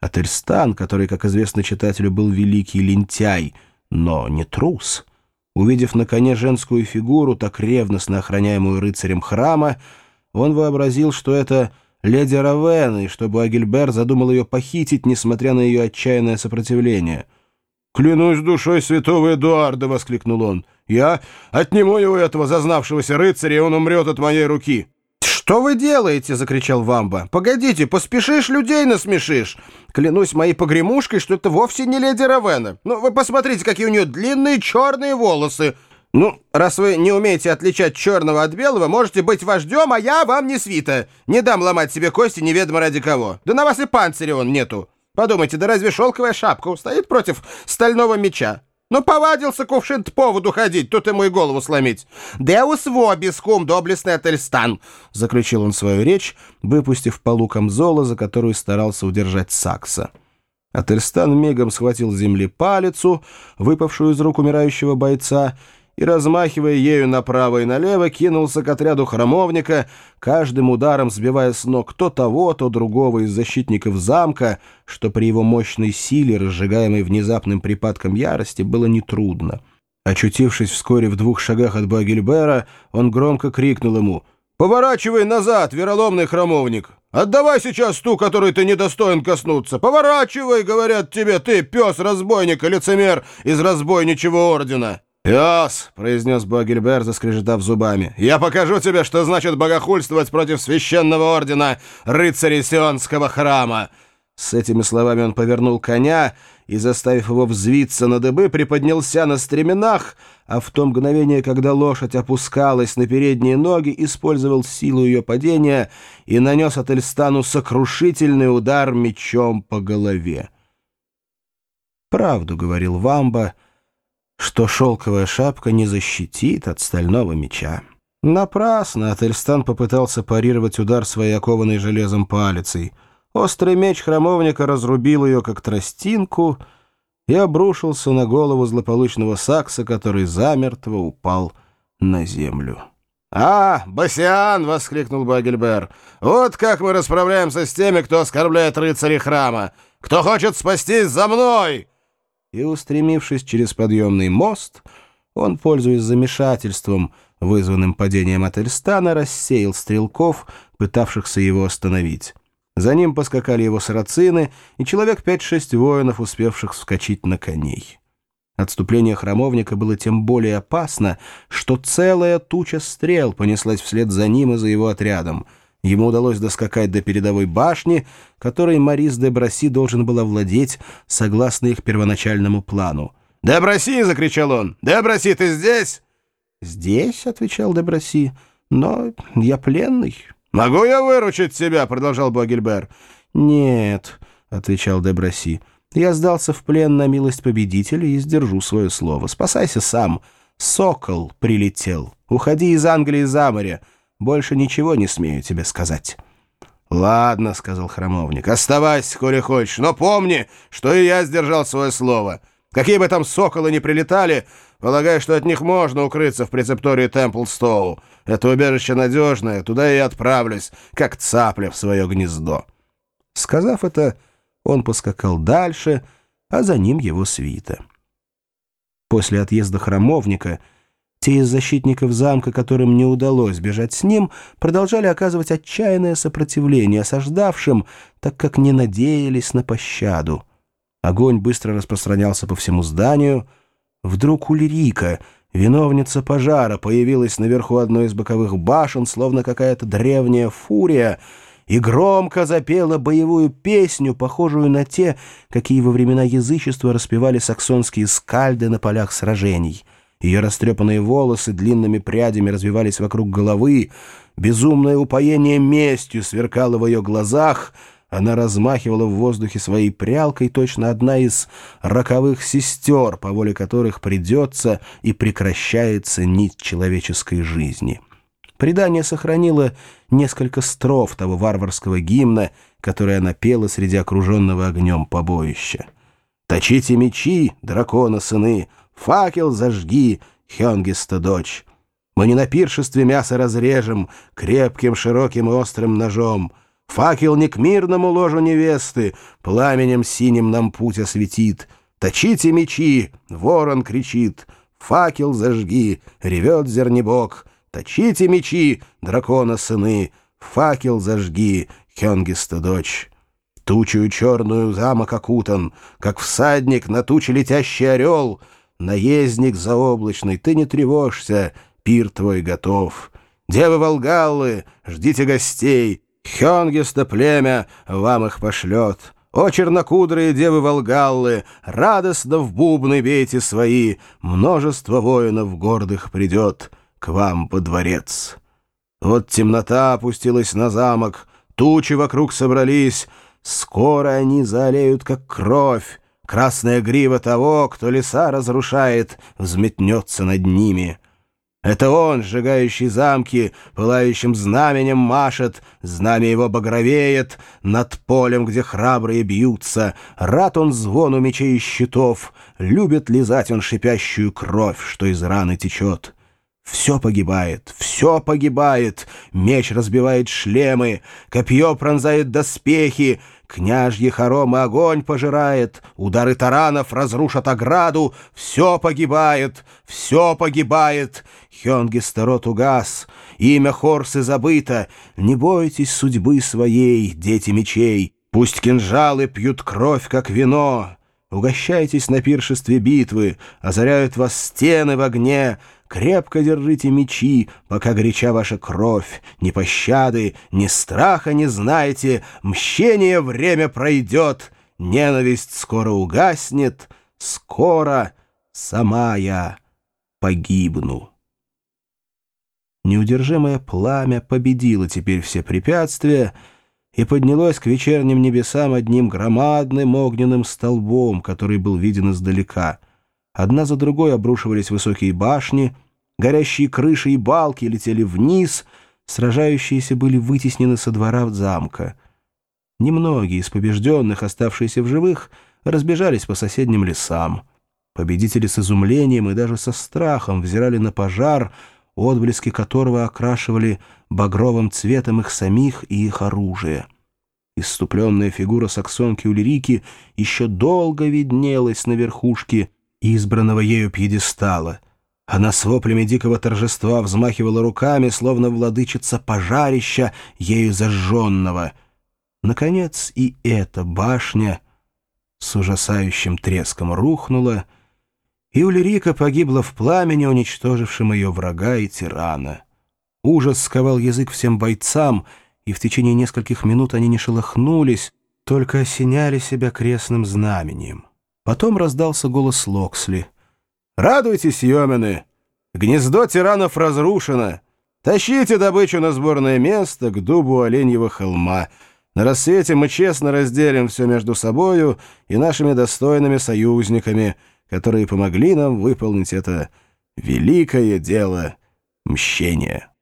Ательстан, который, как известно читателю, был великий лентяй, но не трус, увидев на коне женскую фигуру, так ревностно охраняемую рыцарем храма, он вообразил, что это леди Равена, и что Буагильбер задумал ее похитить, несмотря на ее отчаянное сопротивление. «Клянусь душой святого Эдуарда!» — воскликнул он. «Я отниму его этого зазнавшегося рыцаря, и он умрет от моей руки!» «Что вы делаете?» — закричал Вамба. «Погодите, поспешишь, людей насмешишь! Клянусь моей погремушкой, что это вовсе не леди Равена. Ну, вы посмотрите, какие у нее длинные черные волосы. Ну, раз вы не умеете отличать черного от белого, можете быть вождем, а я вам не свита. Не дам ломать себе кости неведомо ради кого. Да на вас и панциря он нету. Подумайте, да разве шелковая шапка устоит против стального меча? Ну, повадился кувшин по воду ходить, тут ему и голову сломить. «Деус вобис, кум, доблестный Ательстан!» — заключил он свою речь, выпустив полу камзола, за которую старался удержать Сакса. Ательстан мигом схватил с земли палицу, выпавшую из рук умирающего бойца, и, размахивая ею направо и налево, кинулся к отряду храмовника, каждым ударом сбивая с ног то того, то другого из защитников замка, что при его мощной силе, разжигаемой внезапным припадком ярости, было нетрудно. Очутившись вскоре в двух шагах от Багельбера, он громко крикнул ему «Поворачивай назад, вероломный храмовник! Отдавай сейчас ту, которой ты недостоин коснуться! Поворачивай, говорят тебе, ты, пес-разбойник и лицемер из разбойничего ордена!» «Пес!» — произнес Богельбер, заскрежетав зубами. «Я покажу тебе, что значит богохульствовать против священного ордена рыцарей Сионского храма!» С этими словами он повернул коня и, заставив его взвиться на дыбы, приподнялся на стременах, а в то мгновение, когда лошадь опускалась на передние ноги, использовал силу ее падения и нанес Ательстану сокрушительный удар мечом по голове. «Правду», — говорил Вамба, — что шелковая шапка не защитит от стального меча. Напрасно Ательстан попытался парировать удар своей окованной железом палицей. Острый меч храмовника разрубил ее, как тростинку, и обрушился на голову злополучного сакса, который замертво упал на землю. «А, Басиан!» — воскликнул Багельбер. «Вот как мы расправляемся с теми, кто оскорбляет рыцарей храма! Кто хочет спастись за мной!» И, устремившись через подъемный мост, он, пользуясь замешательством, вызванным падением Ательстана, рассеял стрелков, пытавшихся его остановить. За ним поскакали его сарацины и человек пять-шесть воинов, успевших вскочить на коней. Отступление храмовника было тем более опасно, что целая туча стрел понеслась вслед за ним и за его отрядом — Ему удалось доскакать до передовой башни, которой Марис де Браси должен был овладеть согласно их первоначальному плану. «Де Браси!» — закричал он. «Де Браси, ты здесь?» «Здесь», — отвечал де Браси, — «но я пленный». «Могу я выручить тебя?» — продолжал Богельбер. «Нет», — отвечал де Браси, — «я сдался в плен на милость победителя и сдержу свое слово. Спасайся сам. Сокол прилетел. Уходи из Англии за море». Больше ничего не смею тебе сказать». «Ладно», — сказал храмовник, — «оставайся, коли хочешь, но помни, что и я сдержал свое слово. Какие бы там соколы ни прилетали, полагаю, что от них можно укрыться в прецептории Темплстоу. Это убежище надежное, туда и отправлюсь, как цапля в свое гнездо». Сказав это, он поскакал дальше, а за ним его свита. После отъезда храмовника — те из защитников замка, которым не удалось бежать с ним, продолжали оказывать отчаянное сопротивление осаждавшим, так как не надеялись на пощаду. Огонь быстро распространялся по всему зданию. Вдруг Ульрика, виновница пожара, появилась наверху одной из боковых башен, словно какая-то древняя фурия, и громко запела боевую песню, похожую на те, какие во времена язычества распевали саксонские скальды на полях сражений — ее растрепанные волосы длинными прядями развивались вокруг головы, безумное упоение местью сверкало в ее глазах, она размахивала в воздухе своей прялкой, точно одна из роковых сестер, по воле которых придется и прекращается нить человеческой жизни. Предание сохранило несколько строф того варварского гимна, который она пела среди окруженного огнем побоища. «Точите мечи, дракона сыны!» Факел зажги, Хёнгиста дочь. Мы не на пиршестве мясо разрежем крепким, широким и острым ножом. Факел не к мирному ложу невесты, пламенем синим нам путь осветит. Точите мечи, ворон кричит, факел зажги, ревет зернебок. Точите мечи, дракона сыны, факел зажги, Хенгиста дочь. Тучую черную замок окутан, как всадник на туче летящий орел. Наездник заоблачный, ты не тревожься, пир твой готов. Девы Волгаллы, ждите гостей, Хёнгиста племя вам их пошлет. О, чернокудрые девы Волгаллы, радостно в бубны бейте свои, множество воинов гордых придет к вам во дворец. Вот темнота опустилась на замок, тучи вокруг собрались, скоро они залеют, как кровь, красная грива того, кто леса разрушает, взметнется над ними». Это он, сжигающий замки, пылающим знаменем машет, знамя его багровеет над полем, где храбрые бьются. Рад он звону мечей и щитов, любит лизать он шипящую кровь, что из раны течет. Все погибает, все погибает, меч разбивает шлемы, копье пронзает доспехи, княжьи хоромы огонь пожирает, удары таранов разрушат ограду, все погибает, все погибает. Хёнгистерот угас, имя Хорсы забыто, не бойтесь судьбы своей, дети мечей, пусть кинжалы пьют кровь, как вино. Угощайтесь на пиршестве битвы, озаряют вас стены в огне, Крепко держите мечи, пока горяча ваша кровь. Ни пощады, ни страха не знаете, Мщение время пройдет, Ненависть скоро угаснет, Скоро сама я погибну. Неудержимое пламя победило теперь все препятствия и поднялось к вечерним небесам одним громадным огненным столбом, который был виден издалека — Одна за другой обрушивались высокие башни, горящие крыши и балки летели вниз, сражающиеся были вытеснены со двора замка. Немногие из побежденных, оставшиеся в живых, разбежались по соседним лесам. Победители с изумлением и даже со страхом взирали на пожар, отблески которого окрашивали багровым цветом их самих и их оружие. Иступленная фигура саксонки Ульрики еще долго виднелась на верхушке избранного ею пьедестала. Она с воплями дикого торжества взмахивала руками, словно владычица пожарища, ею зажженного. Наконец и эта башня с ужасающим треском рухнула, и Ульрика погибла в пламени, уничтожившем ее врага и тирана. Ужас сковал язык всем бойцам, и в течение нескольких минут они не шелохнулись, только осеняли себя крестным знамением. Потом раздался голос Локсли. «Радуйтесь, Йомены! Гнездо тиранов разрушено! Тащите добычу на сборное место к дубу Оленьего холма. На рассвете мы честно разделим все между собою и нашими достойными союзниками, которые помогли нам выполнить это великое дело мщения».